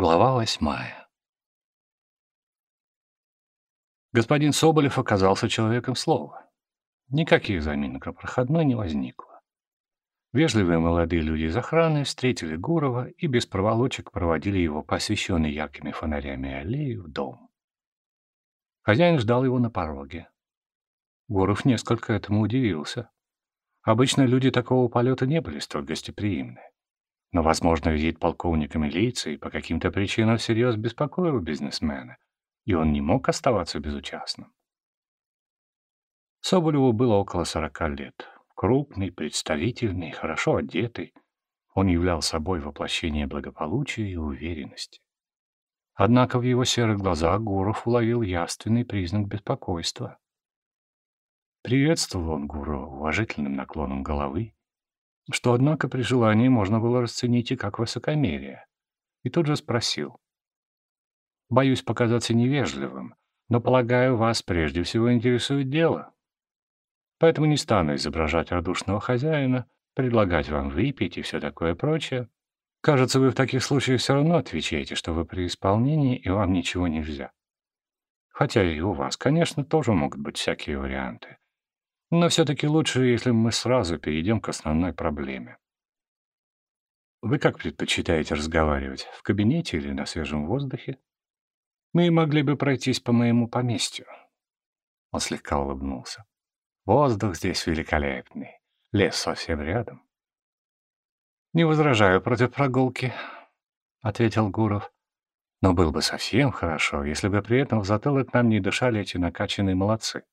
Глава восьмая Господин Соболев оказался человеком слова. Никаких заминок на проходной не возникло. Вежливые молодые люди из охраны встретили Гурова и без проволочек проводили его по освещенной яркими фонарями аллеи в дом. Хозяин ждал его на пороге. Гуров несколько этому удивился. Обычно люди такого полета не были столь гостеприимны. Но, возможно, визит полковника милиции по каким-то причинам всерьез беспокоил бизнесмена, и он не мог оставаться безучастным. Соболеву было около сорока лет. Крупный, представительный, хорошо одетый. Он являл собой воплощение благополучия и уверенности. Однако в его серых глазах Гуров уловил явственный признак беспокойства. Приветствовал он Гурова уважительным наклоном головы, что, однако, при желании можно было расценить и как высокомерие. И тут же спросил. «Боюсь показаться невежливым, но, полагаю, вас прежде всего интересует дело. Поэтому не стану изображать радушного хозяина, предлагать вам выпить и все такое прочее. Кажется, вы в таких случаях все равно отвечаете, что вы при исполнении и вам ничего нельзя. Хотя и у вас, конечно, тоже могут быть всякие варианты. Но все-таки лучше, если мы сразу перейдем к основной проблеме. Вы как предпочитаете разговаривать, в кабинете или на свежем воздухе? Мы могли бы пройтись по моему поместью. Он слегка улыбнулся. Воздух здесь великолепный, лес совсем рядом. «Не возражаю против прогулки», — ответил Гуров. «Но было бы совсем хорошо, если бы при этом в затылок нам не дышали эти накачанные молодцы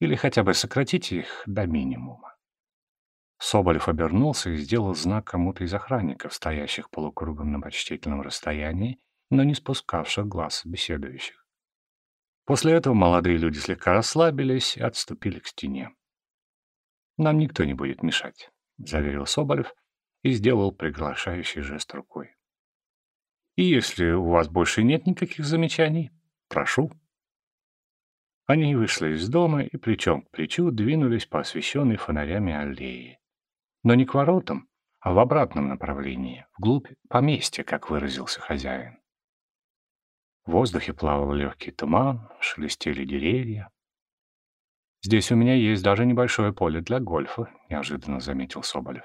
или хотя бы сократить их до минимума. Соболев обернулся и сделал знак кому-то из охранников, стоящих полукругом на почтительном расстоянии, но не спускавших глаз беседующих. После этого молодые люди слегка расслабились и отступили к стене. «Нам никто не будет мешать», — заверил Соболев и сделал приглашающий жест рукой. «И если у вас больше нет никаких замечаний, прошу». Они вышли из дома и плечом к плечу двинулись по освещенной фонарями аллее. Но не к воротам, а в обратном направлении, вглубь поместья, как выразился хозяин. В воздухе плавал легкий туман, шелестели деревья. «Здесь у меня есть даже небольшое поле для гольфа», — неожиданно заметил Соболев.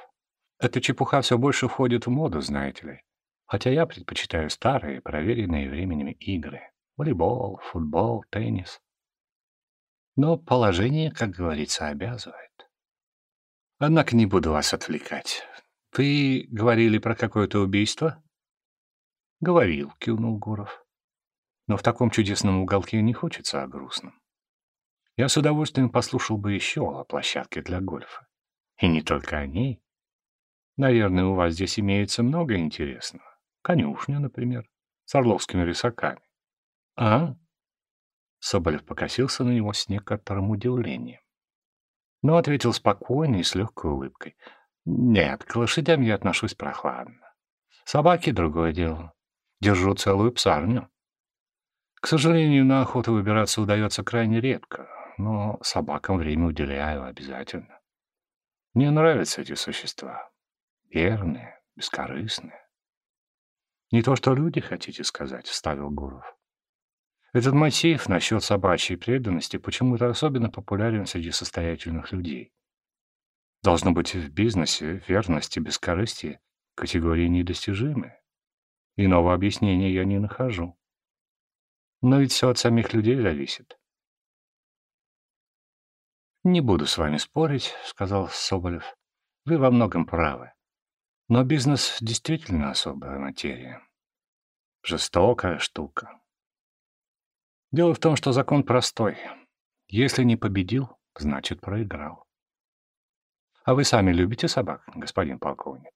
«Эта чепуха все больше входит в моду, знаете ли. Хотя я предпочитаю старые, проверенные временем игры. Волейбол, футбол, теннис. Но положение, как говорится, обязывает. Однако не буду вас отвлекать. Вы говорили про какое-то убийство? Говорил, кивнул Гуров. Но в таком чудесном уголке не хочется о грустном. Я с удовольствием послушал бы еще о площадке для гольфа. И не только о ней. Наверное, у вас здесь имеется много интересного. Конюшня, например, с орловскими рысаками. А? Соболев покосился на него с некоторым удивлением. Но ответил спокойно и с легкой улыбкой. «Нет, к лошадям я отношусь прохладно. Собаки — другое дело. Держу целую псарню. К сожалению, на охоту выбираться удается крайне редко, но собакам время уделяю обязательно. Мне нравятся эти существа. Верные, бескорыстные. «Не то, что люди, хотите сказать», — вставил Гуров. Этот мотив насчет собачьей преданности почему-то особенно популярен среди состоятельных людей. Должно быть, в бизнесе верность и бескорыстие — категории недостижимы. Иного объяснения я не нахожу. Но ведь все от самих людей зависит. «Не буду с вами спорить», — сказал Соболев. «Вы во многом правы. Но бизнес действительно особая материя. Жестокая штука. Дело в том, что закон простой. Если не победил, значит проиграл. А вы сами любите собак, господин полковник?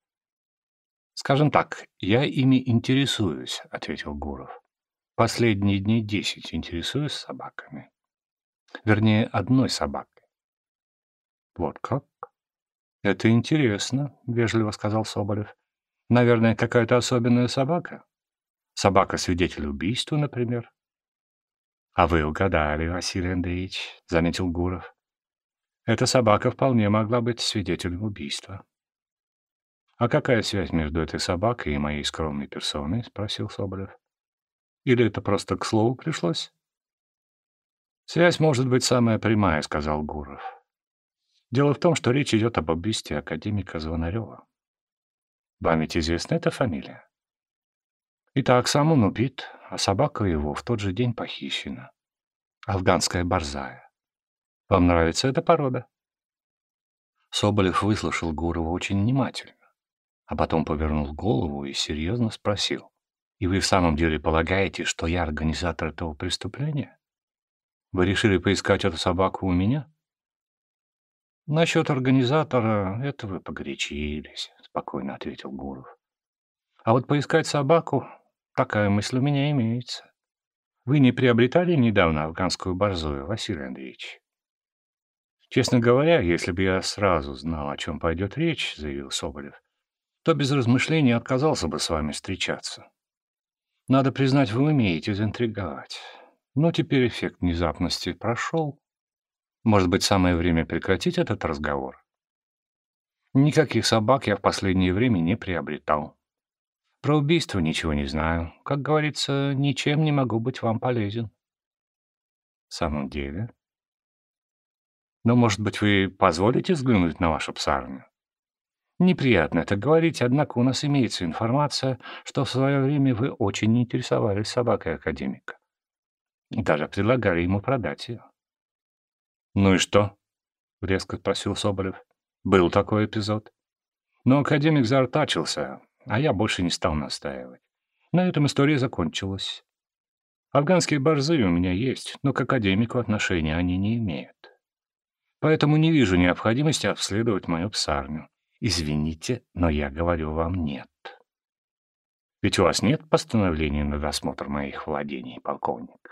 Скажем так, я ими интересуюсь, ответил Гуров. Последние дни десять интересуюсь собаками. Вернее, одной собакой. Вот как? Это интересно, вежливо сказал Соболев. Наверное, какая-то особенная собака? Собака-свидетель убийства, например? «А вы угадали, Василий Андреевич», — заметил Гуров. «Эта собака вполне могла быть свидетелем убийства». «А какая связь между этой собакой и моей скромной персоной?» — спросил Соболев. Или это просто к слову пришлось? «Связь может быть самая прямая», — сказал Гуров. «Дело в том, что речь идет об убийстве академика Звонарева. Вам ведь известна эта фамилия? Итак, сам он убит, а собака его в тот же день похищена. Афганская борзая. Вам нравится эта порода?» Соболев выслушал Гурова очень внимательно, а потом повернул голову и серьезно спросил. «И вы в самом деле полагаете, что я организатор этого преступления? Вы решили поискать эту собаку у меня?» «Насчет организатора это вы погорячились», — спокойно ответил Гуров. «А вот поискать собаку, такая мысль у меня имеется. Вы не приобретали недавно афганскую борзую, Василий Андреевич?» «Честно говоря, если бы я сразу знал, о чем пойдет речь», — заявил Соболев, то без размышлений отказался бы с вами встречаться. Надо признать, вы умеете заинтриговать. Но теперь эффект внезапности прошел. Может быть, самое время прекратить этот разговор? Никаких собак я в последнее время не приобретал. Про убийство ничего не знаю. Как говорится, ничем не могу быть вам полезен. В самом деле? Но, может быть, вы позволите взглянуть на вашу псарню? Неприятно это говорить, однако у нас имеется информация, что в свое время вы очень интересовались собакой академика. Даже предлагали ему продать ее. «Ну и что?» — резко спросил Соболев. «Был такой эпизод». Но академик заортачился, а я больше не стал настаивать. На этом история закончилась. Афганские борзы у меня есть, но к академику отношения они не имеют. Поэтому не вижу необходимости обследовать мою псарню. Извините, но я говорю вам нет. Ведь у вас нет постановления на досмотр моих владений, полковник.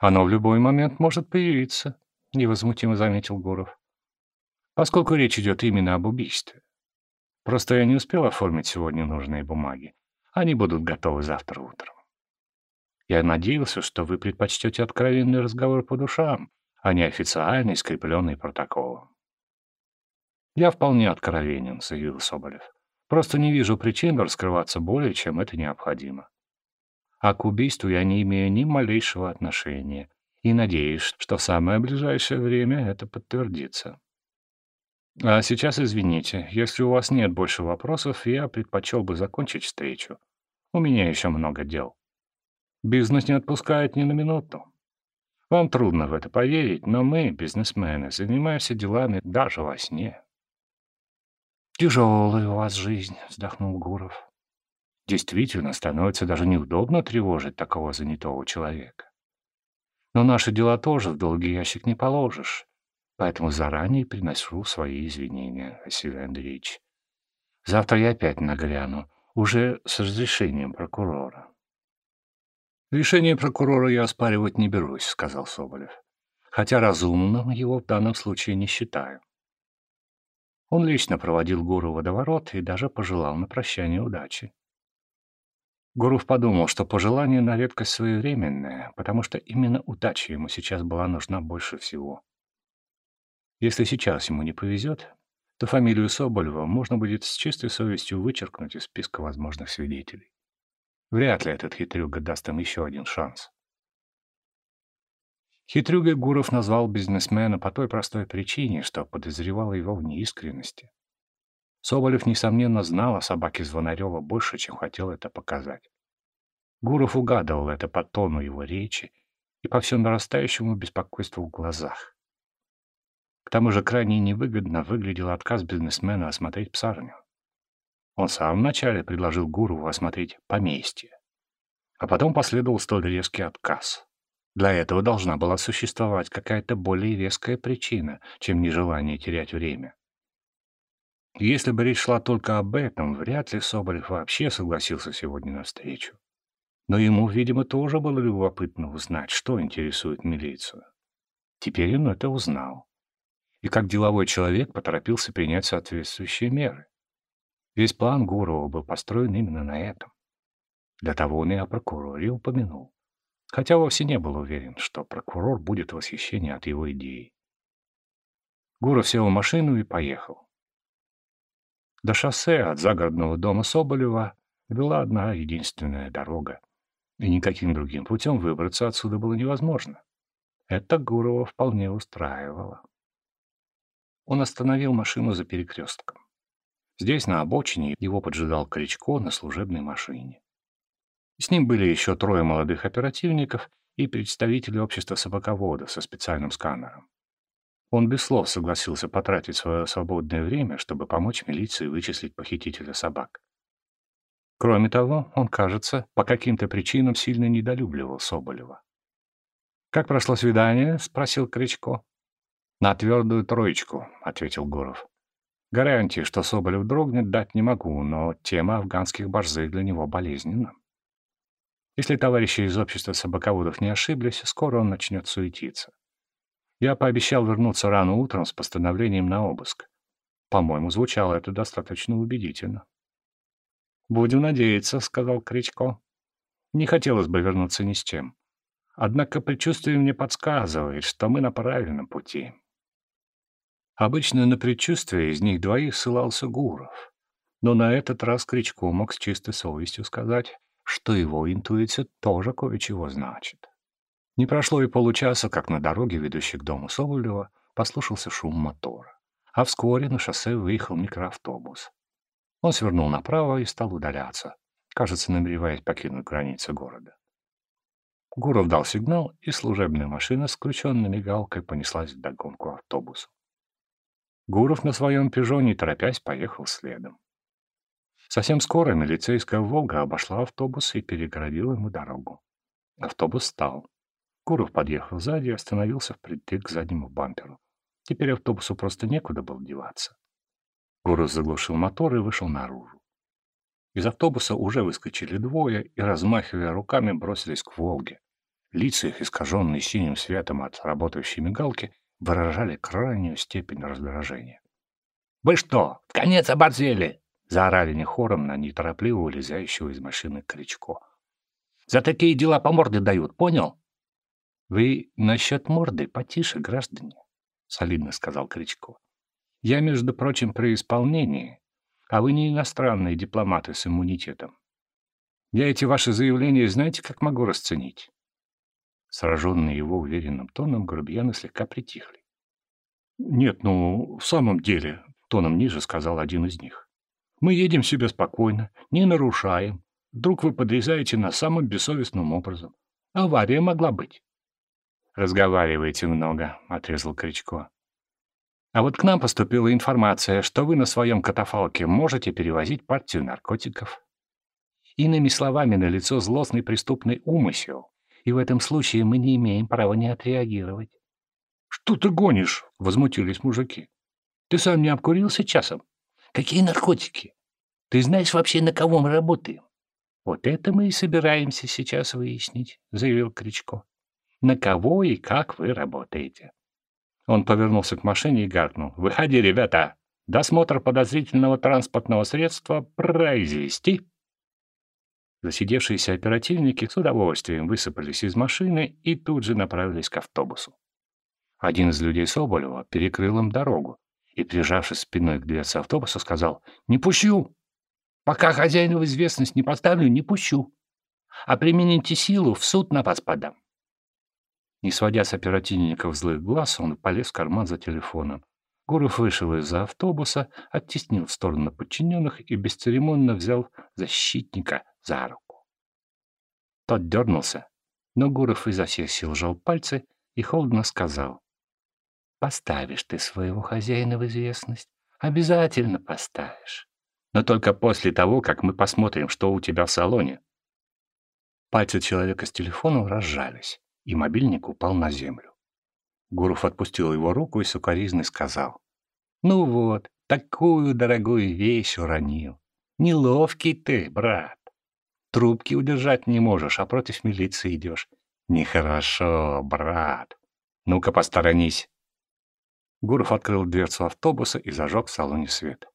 Оно в любой момент может появиться, невозмутимо заметил Гуров. Поскольку речь идет именно об убийстве. Просто я не успел оформить сегодня нужные бумаги. Они будут готовы завтра утром. Я надеялся, что вы предпочтете откровенный разговор по душам, а не официальный, скрепленный протоколом. «Я вполне откровенен», — заявил Соболев. «Просто не вижу причин раскрываться более, чем это необходимо. А к убийству я не имею ни малейшего отношения и надеюсь, что в самое ближайшее время это подтвердится. А сейчас извините, если у вас нет больше вопросов, я предпочел бы закончить встречу. У меня еще много дел. Бизнес не отпускает ни на минуту. Вам трудно в это поверить, но мы, бизнесмены, занимаемся делами даже во сне. «Тяжелая у вас жизнь», — вздохнул Гуров. Действительно, становится даже неудобно тревожить такого занятого человека. Но наши дела тоже в долгий ящик не положишь, поэтому заранее приношу свои извинения, Василий Андреевич. Завтра я опять нагляну, уже с разрешением прокурора. «Решение прокурора я оспаривать не берусь», — сказал Соболев. «Хотя разумным его в данном случае не считаю». Он лично проводил Гуру водоворот и даже пожелал на прощание удачи. Гуров подумал, что пожелание на редкость своевременное, потому что именно удача ему сейчас была нужна больше всего. Если сейчас ему не повезет, то фамилию Соболева можно будет с чистой совестью вычеркнуть из списка возможных свидетелей. Вряд ли этот хитрюга даст им еще один шанс. Хитрюгой Гуров назвал бизнесмена по той простой причине, что подозревал его в неискренности. Соболев, несомненно, знал о собаке Звонарева больше, чем хотел это показать. Гуров угадывал это по тону его речи и по все нарастающему беспокойству в глазах. К тому же крайне невыгодно выглядел отказ бизнесмена осмотреть псарню. Он сам вначале предложил Гурову осмотреть поместье, а потом последовал столь резкий отказ. Для этого должна была существовать какая-то более веская причина, чем нежелание терять время. Если бы речь шла только об этом, вряд ли Соболев вообще согласился сегодня на встречу. Но ему, видимо, тоже было любопытно узнать, что интересует милицию. Теперь он это узнал. И как деловой человек поторопился принять соответствующие меры. Весь план Гурова был построен именно на этом. Для того он и о прокуроре упомянул. Хотя вовсе не был уверен, что прокурор будет в восхищении от его идеи. Гуров сел в машину и поехал. До шоссе от загородного дома Соболева вела одна единственная дорога. и никаким другим путем выбраться отсюда было невозможно. Это Гурова вполне устраивало. Он остановил машину за перекрестком. Здесь, на обочине, его поджидал Кричко на служебной машине. С ним были еще трое молодых оперативников и представители общества собаковода со специальным сканером. Он без слов согласился потратить свое свободное время, чтобы помочь милиции вычислить похитителя собак. Кроме того, он, кажется, по каким-то причинам сильно недолюбливал Соболева. «Как прошло свидание?» — спросил Кричко. «На твердую троечку», — ответил Гуров. «Гарантии, что Соболев дрогнет, дать не могу, но тема афганских борзых для него болезненна. Если товарищи из общества собаководов не ошиблись, скоро он начнет суетиться. Я пообещал вернуться рано утром с постановлением на обыск. По-моему, звучало это достаточно убедительно. «Будем надеяться», — сказал Кричко. «Не хотелось бы вернуться ни с чем. Однако предчувствие мне подсказывает, что мы на правильном пути». Обычно на предчувствие из них двоих ссылался Гуров. Но на этот раз Кричко мог с чистой совестью сказать, что его интуиция тоже кое-чего значит. Не прошло и получаса, как на дороге, ведущей к дому Соболева, послушался шум мотора. А вскоре на шоссе выехал микроавтобус. Он свернул направо и стал удаляться, кажется, намереваясь покинуть границы города. Гуров дал сигнал, и служебная машина с включенной мигалкой понеслась в догонку автобусу. Гуров на своем «Пежо», не торопясь, поехал следом. Совсем скоро милицейская «Волга» обошла автобус и перегородила ему дорогу. Автобус стал. Гуров подъехал сзади и остановился впритык к заднему бамперу. Теперь автобусу просто некуда было деваться. Гуров заглушил мотор и вышел наружу. Из автобуса уже выскочили двое и, размахивая руками, бросились к «Волге». Лица их, искаженные синим светом от работающей мигалки, выражали крайнюю степень раздражения. «Вы что, в конец оборзели?» — заорали не хором на неторопливо улезающего из машины Кричко. «За такие дела по морде дают, понял?» «Вы насчет морды потише, граждане», — солидно сказал Кричко. «Я, между прочим, при исполнении, а вы не иностранные дипломаты с иммунитетом. Я эти ваши заявления знаете, как могу расценить?» Сраженные его уверенным тоном, грубияны слегка притихли. «Нет, ну, в самом деле», — тоном ниже сказал один из них. «Мы едем себе спокойно, не нарушаем. Вдруг вы подрезаете нас самым бессовестным образом. Авария могла быть». «Разговариваете много», — отрезал Кричко. «А вот к нам поступила информация, что вы на своем катафалке можете перевозить партию наркотиков. Иными словами, на лицо злостный преступный умысел, и в этом случае мы не имеем права не отреагировать». «Что ты гонишь?» — возмутились мужики. «Ты сам не обкурился часом? Какие наркотики? Ты знаешь вообще, на кого мы работаем?» «Вот это мы и собираемся сейчас выяснить», — заявил Кричко на кого и как вы работаете. Он повернулся к машине и гаркнул. «Выходи, ребята! Досмотр подозрительного транспортного средства произвести!» Засидевшиеся оперативники с удовольствием высыпались из машины и тут же направились к автобусу. Один из людей Соболева перекрыл им дорогу и, прижавшись спиной к дверце автобуса, сказал «Не пущу! Пока хозяину в известность не поставлю, не пущу. А примените силу, в суд на вас подам». Не сводя с оперативников злых глаз, он полез в карман за телефоном. Гуров вышел из-за автобуса, оттеснил в сторону подчиненных и бесцеремонно взял защитника за руку. Тот дернулся, но Гуров изо всех сил сжал пальцы и холодно сказал. «Поставишь ты своего хозяина в известность. Обязательно поставишь. Но только после того, как мы посмотрим, что у тебя в салоне». Пальцы человека с телефоном разжались и мобильник упал на землю. Гуров отпустил его руку и сукоризный сказал. «Ну вот, такую дорогую вещь уронил. Неловкий ты, брат. Трубки удержать не можешь, а против милиции идешь. Нехорошо, брат. Ну-ка, посторонись». Гуров открыл дверцу автобуса и зажег в салоне свет.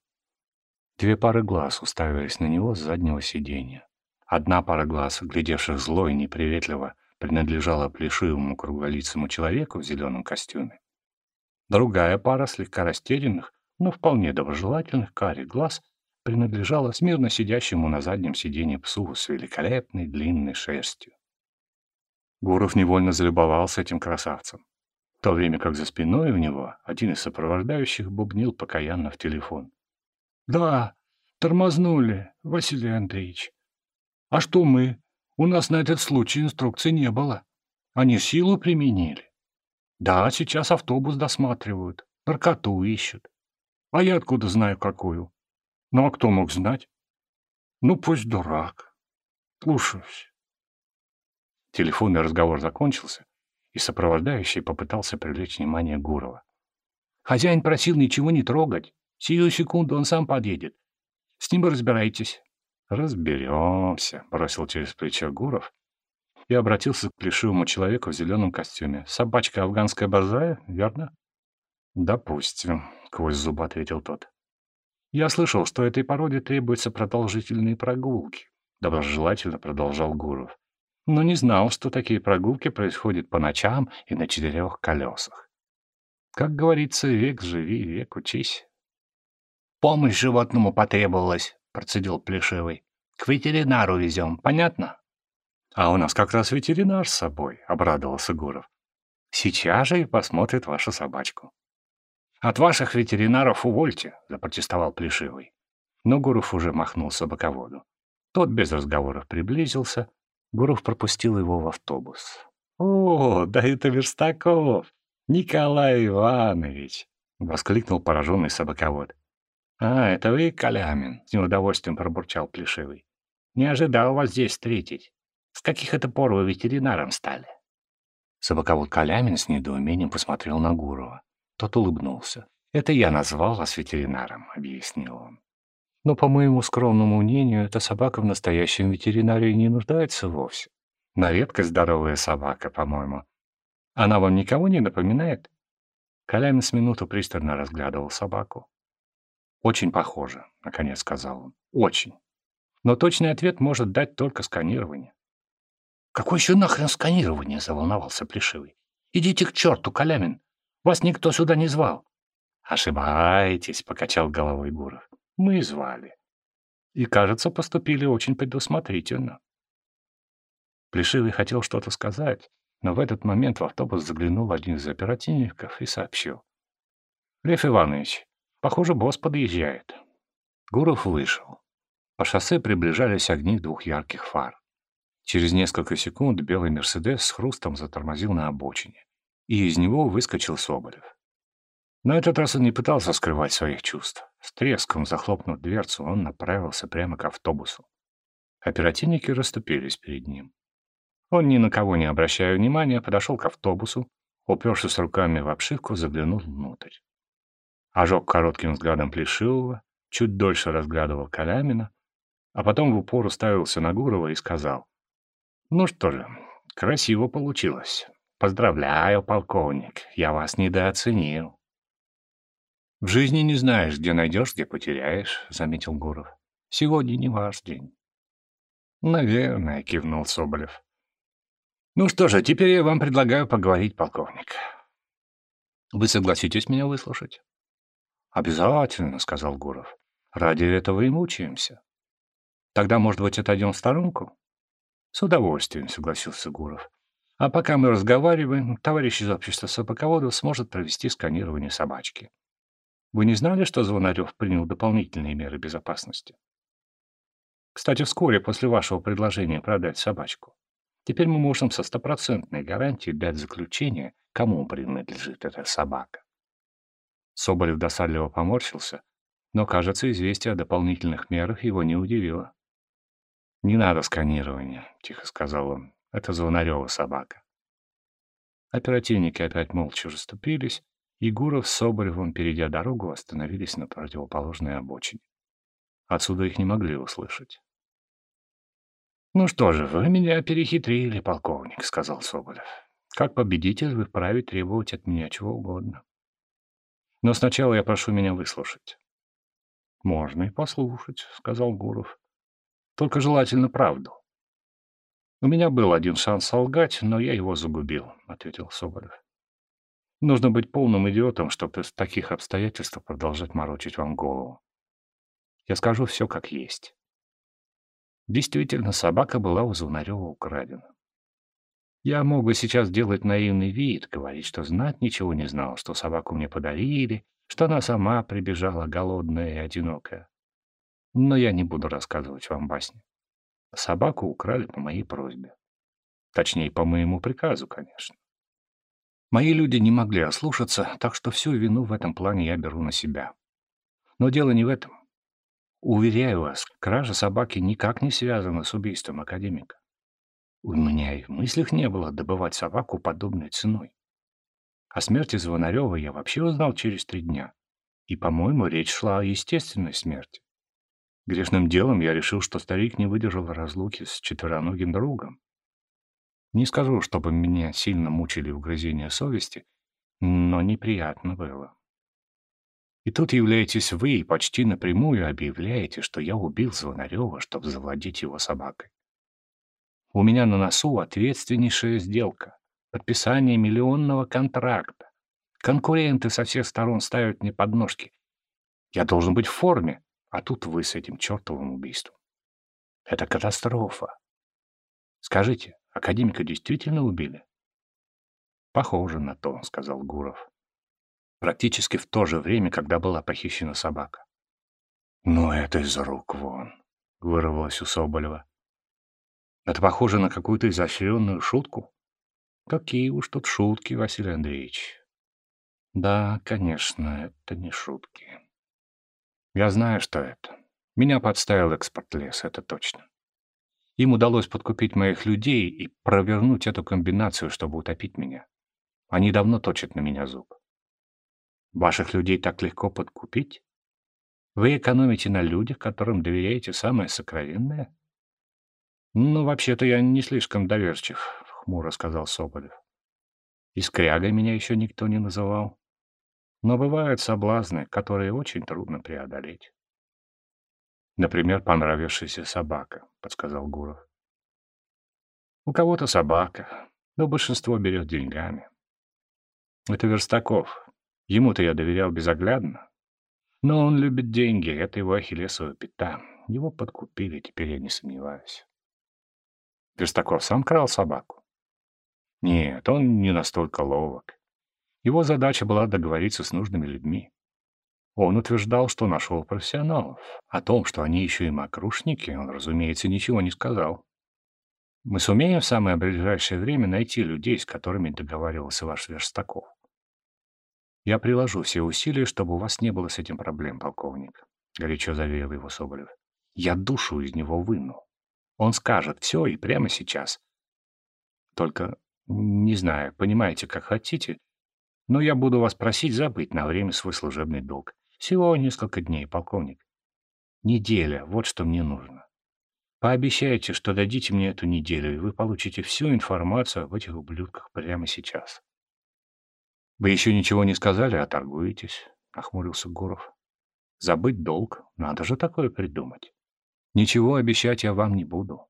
Две пары глаз уставились на него с заднего сиденья. Одна пара глаз, глядевших зло и неприветливо, принадлежала плешивому круглолицому человеку в зеленом костюме. Другая пара слегка растерянных, но вполне доброжелательных карих глаз принадлежала смирно сидящему на заднем сиденье псу с великолепной длинной шерстью. Гуров невольно залюбовался этим красавцем, в то время как за спиной у него один из сопровождающих бубнил покаянно в телефон. «Да, тормознули, Василий Андреевич. А что мы? У нас на этот случай инструкции не было. Они силу применили. Да, сейчас автобус досматривают, наркоту ищут. А я откуда знаю, какую? Ну, а кто мог знать? Ну, пусть дурак. Слушаюсь. Телефонный разговор закончился, и сопровождающий попытался привлечь внимание Гурова. Хозяин просил ничего не трогать. Сию секунду он сам подъедет. С ним разбирайтесь. Разберемся, бросил через плечо Гуров и обратился к плешивому человеку в зеленом костюме. Собачка афганская борзая, верно? Допустим, сквозь зубы ответил тот. Я слышал, что этой породе требуются продолжительные прогулки, доброжелательно продолжал Гуров. Но не знал, что такие прогулки происходят по ночам и на четырех колесах. Как говорится, век живи, век учись. «Помощь животному потребовалась», — процедил Плешивый. «К ветеринару везем, понятно?» «А у нас как раз ветеринар с собой», — обрадовался Гуров. «Сейчас же и посмотрит вашу собачку». «От ваших ветеринаров увольте», — запротестовал Плешивый. Но Гуров уже махнул собаководу. Тот без разговоров приблизился. Гуров пропустил его в автобус. «О, да это Верстаков! Николай Иванович!» — воскликнул пораженный собаковод. «А, это вы, Калямин?» — с неудовольствием пробурчал Плешивый. «Не ожидал вас здесь встретить. С каких это пор вы ветеринаром стали?» Собаковод Калямин с недоумением посмотрел на Гурова. Тот улыбнулся. «Это я назвал вас ветеринаром», — объяснил он. «Но, по моему скромному мнению, эта собака в настоящем ветеринарии не нуждается вовсе. На редкость здоровая собака, по-моему. Она вам никого не напоминает?» Калямин с минуту пристально разглядывал собаку. «Очень похоже», — наконец сказал он. «Очень. Но точный ответ может дать только сканирование». «Какое еще нахрен сканирование?» — заволновался Плешивый. «Идите к черту, Калямин. Вас никто сюда не звал. Ошибаетесь, покачал головой Гуров. Мы звали. И, кажется, поступили очень предусмотрительно. Плешивый хотел что-то сказать, но в этот момент в автобус заглянул один из оперативников и сообщил. «Лев Иванович, похоже, босс подъезжает». Гуров вышел. По шоссе приближались огни двух ярких фар. Через несколько секунд белый «Мерседес» с хрустом затормозил на обочине и из него выскочил Соболев. На этот раз он не пытался скрывать своих чувств. С треском захлопнув дверцу, он направился прямо к автобусу. Оперативники расступились перед ним. Он, ни на кого не обращая внимания, подошел к автобусу, упершись руками в обшивку, заглянул внутрь. Ожег коротким взглядом Плешивого, чуть дольше разглядывал Калямина, а потом в упор уставился на Гурова и сказал, «Ну что же, красиво получилось. Поздравляю, полковник, я вас недооценил. В жизни не знаешь, где найдешь, где потеряешь, заметил Гуров. Сегодня не ваш день. Наверное, кивнул Соболев. Ну что же, теперь я вам предлагаю поговорить, полковник. Вы согласитесь меня выслушать? Обязательно, сказал Гуров. Ради этого и мучаемся. Тогда, может быть, отойдем в сторонку? С удовольствием, согласился Гуров. А пока мы разговариваем, товарищ из общества собаководов сможет провести сканирование собачки. Вы не знали, что Звонарев принял дополнительные меры безопасности? Кстати, вскоре после вашего предложения продать собачку. Теперь мы можем со стопроцентной гарантией дать заключение, кому принадлежит эта собака. Соболев досадливо поморщился, но, кажется, известие о дополнительных мерах его не удивило. «Не надо сканирования», — тихо сказал он. Это Звонарева собака. Оперативники опять молча расступились, и Гуров с Соболевым, перейдя дорогу, остановились на противоположной обочине. Отсюда их не могли услышать. «Ну что же, вы меня перехитрили, полковник», — сказал Соболев. «Как победитель вы вправе требовать от меня чего угодно. Но сначала я прошу меня выслушать». «Можно и послушать», — сказал Гуров. «Только желательно правду». «У меня был один шанс солгать, но я его загубил», — ответил Соболев. «Нужно быть полным идиотом, чтобы в таких обстоятельствах продолжать морочить вам голову. Я скажу все как есть. Действительно, собака была у Звонарева украдена. Я мог бы сейчас делать наивный вид, говорить, что знать ничего не знал, что собаку мне подарили, что она сама прибежала голодная и одинокая. Но я не буду рассказывать вам басни. Собаку украли по моей просьбе. Точнее, по моему приказу, конечно. Мои люди не могли ослушаться, так что всю вину в этом плане я беру на себя. Но дело не в этом. Уверяю вас, кража собаки никак не связана с убийством академика. У меня и в мыслях не было добывать собаку подобной ценой. О смерти Звонарева я вообще узнал через три дня. И, по-моему, речь шла о естественной смерти. Грешным делом я решил, что старик не выдержал разлуки с четвероногим другом. Не скажу, чтобы меня сильно мучили угрызения совести, но неприятно было. И тут являетесь вы и почти напрямую объявляете, что я убил Звонарева, чтобы завладеть его собакой. У меня на носу ответственнейшая сделка, подписание миллионного контракта. Конкуренты со всех сторон ставят мне подножки. Я должен быть в форме, а тут вы с этим чертовым убийством. Это катастрофа. Скажите, академика действительно убили? Похоже на то, сказал Гуров. Практически в то же время, когда была похищена собака. Ну, это из рук вон, вырвалось у Соболева. Это похоже на какую-то изощренную шутку. Какие уж тут шутки, Василий Андреевич. Да, конечно, это не шутки. Я знаю, что это. Меня подставил экспорт леса, это точно. Им удалось подкупить моих людей и провернуть эту комбинацию, чтобы утопить меня. Они давно точат на меня зуб. Ваших людей так легко подкупить? Вы экономите на людях, которым доверяете самое сокровенное? Ну, вообще-то я не слишком доверчив, хмуро сказал Соболев. И скрягой меня еще никто не называл. Но бывают соблазны, которые очень трудно преодолеть. Например, понравившаяся собака, подсказал Гуров. У кого-то собака, но большинство берет деньгами. Это Верстаков. Ему-то я доверял безоглядно. Но он любит деньги, это его ахиллесова пята. Его подкупили, теперь я не сомневаюсь. Верстаков сам крал собаку? Нет, он не настолько ловок. Его задача была договориться с нужными людьми. Он утверждал, что нашел профессионалов. О том, что они еще и мокрушники, он, разумеется, ничего не сказал. Мы сумеем в самое ближайшее время найти людей, с которыми договаривался ваш Верстаков. Я приложу все усилия, чтобы у вас не было с этим проблем, полковник, — горячо заверил его Соболев. Я душу из него выну. Он скажет все и прямо сейчас. Только, не знаю, понимаете, как хотите, но я буду вас просить забыть на время свой служебный долг. Всего несколько дней, полковник. Неделя, вот что мне нужно. Пообещайте, что дадите мне эту неделю, и вы получите всю информацию об этих ублюдках прямо сейчас. Вы еще ничего не сказали, а торгуетесь, — нахмурился Гуров. Забыть долг, надо же такое придумать. Ничего обещать я вам не буду.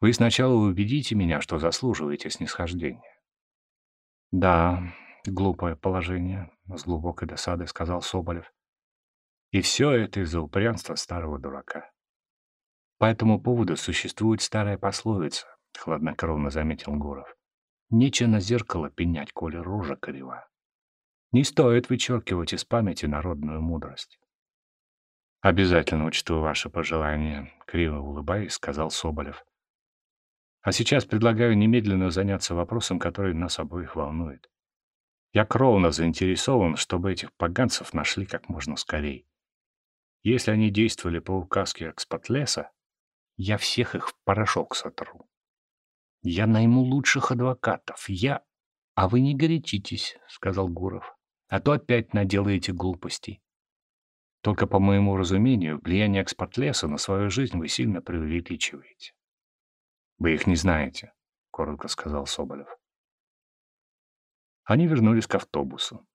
Вы сначала убедите меня, что заслуживаете снисхождения. Да, глупое положение, с глубокой досадой сказал Соболев. И все это из-за упрямства старого дурака. По этому поводу существует старая пословица, хладнокровно заметил Гуров. Нече на зеркало пенять, коли рожа корева. Не стоит вычеркивать из памяти народную мудрость. «Обязательно учту ваше пожелание», — криво улыбаясь, сказал Соболев. «А сейчас предлагаю немедленно заняться вопросом, который нас обоих волнует. Я кровно заинтересован, чтобы этих поганцев нашли как можно скорее. Если они действовали по указке экспотлеса, я всех их в порошок сотру. Я найму лучших адвокатов. Я... — А вы не горячитесь, — сказал Гуров, — а то опять наделаете глупостей. Только, по моему разумению, влияние экспортлеса на свою жизнь вы сильно преувеличиваете. — Вы их не знаете, — коротко сказал Соболев. Они вернулись к автобусу.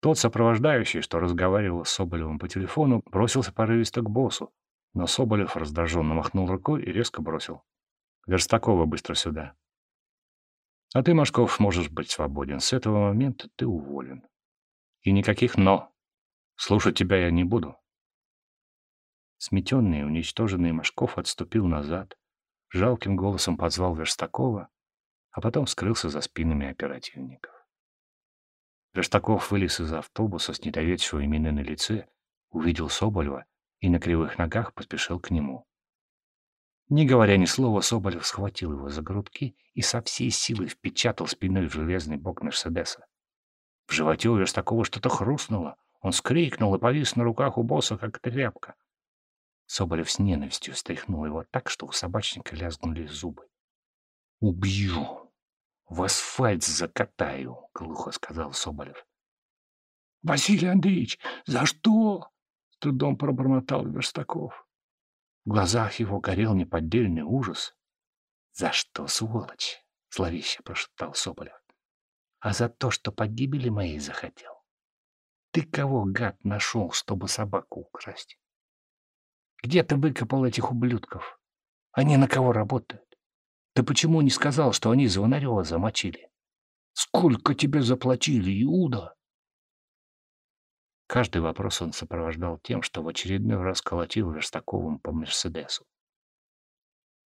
Тот сопровождающий, что разговаривал с Соболевым по телефону, бросился порывисто к боссу, но Соболев раздраженно махнул рукой и резко бросил. «Верстакова быстро сюда». «А ты, Машков, можешь быть свободен. С этого момента ты уволен. И никаких «но». Слушать тебя я не буду. Сметенный уничтоженный Машков отступил назад, жалким голосом позвал Верстакова, а потом скрылся за спинами оперативников. Верстаков вылез из автобуса с недоверчивой миной на лице, увидел Соболева и на кривых ногах поспешил к нему. Не говоря ни слова, Соболев схватил его за грудки и со всей силы впечатал спиной в железный бок Мерседеса. В животе у Верстакова что-то хрустнуло. Он скрикнул и повис на руках у босса, как тряпка. Соболев с ненавистью стряхнул его так, что у собачника лязгнули зубы. «Убью! В асфальт закатаю!» — глухо сказал Соболев. «Василий Андреевич, за что?» — с трудом пробормотал Верстаков. В глазах его горел неподдельный ужас. «За что, сволочь?» — зловеще прошептал Соболев. «А за то, что погибели моей захотел. Ты кого, гад, нашел, чтобы собаку украсть? Где ты выкопал этих ублюдков? Они на кого работают? Ты почему не сказал, что они Звонарева замочили? Сколько тебе заплатили, Иуда?» Каждый вопрос он сопровождал тем, что в очередной раз колотил Верстаковым по Мерседесу.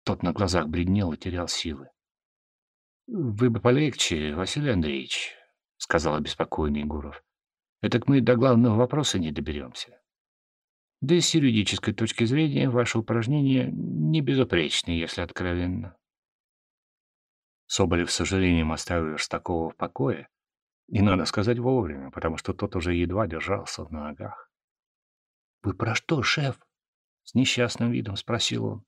Тот на глазах бледнел и терял силы. «Вы бы полегче, Василий Андреевич», — сказал обеспокоенный Гуров. «Этак мы до главного вопроса не доберемся. Да и с юридической точки зрения ваше упражнение не безупречное, если откровенно». Соболев с сожалением оставил Верстакова в покое, и, надо сказать, вовремя, потому что тот уже едва держался на ногах. — Вы про что, шеф? — с несчастным видом спросил он.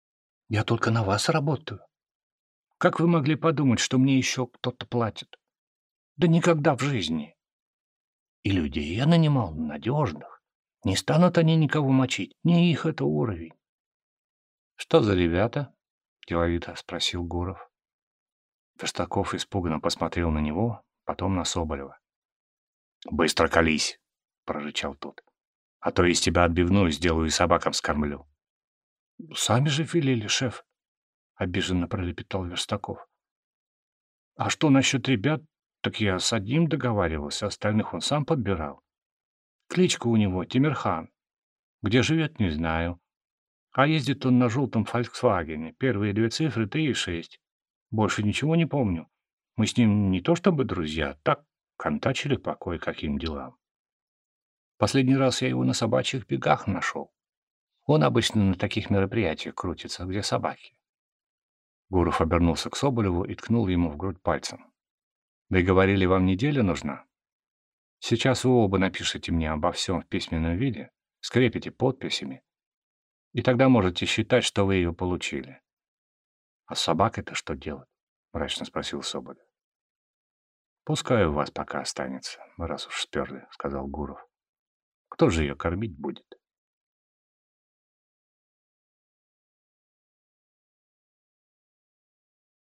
— Я только на вас работаю. Как вы могли подумать, что мне еще кто-то платит? Да никогда в жизни. И людей я нанимал надежных. Не станут они никого мочить, не их это уровень. — Что за ребята? — деловито спросил Гуров. Верстаков испуганно посмотрел на него, потом на Соболева. «Быстро колись!» — прорычал тот. «А то из тебя отбивную сделаю и собакам скормлю». «Сами же велели, шеф», — обиженно пролепетал Верстаков. «А что насчет ребят? Так я с одним договаривался, остальных он сам подбирал. Кличка у него Тимирхан. Где живет, не знаю. А ездит он на желтом «Фольксвагене». Первые две цифры — три и шесть. Больше ничего не помню. Мы с ним не то чтобы друзья, так контачили по кое-каким делам. Последний раз я его на собачьих бегах нашел. Он обычно на таких мероприятиях крутится, где собаки. Гуров обернулся к Соболеву и ткнул ему в грудь пальцем. «Вы говорили, вам неделя нужна? Сейчас вы оба напишите мне обо всем в письменном виде, скрепите подписями, и тогда можете считать, что вы ее получили. А с собакой-то что делать?» — мрачно спросил Соболев. «Пускай у вас пока останется, раз уж сперли», — сказал Гуров. «Кто же ее кормить будет?»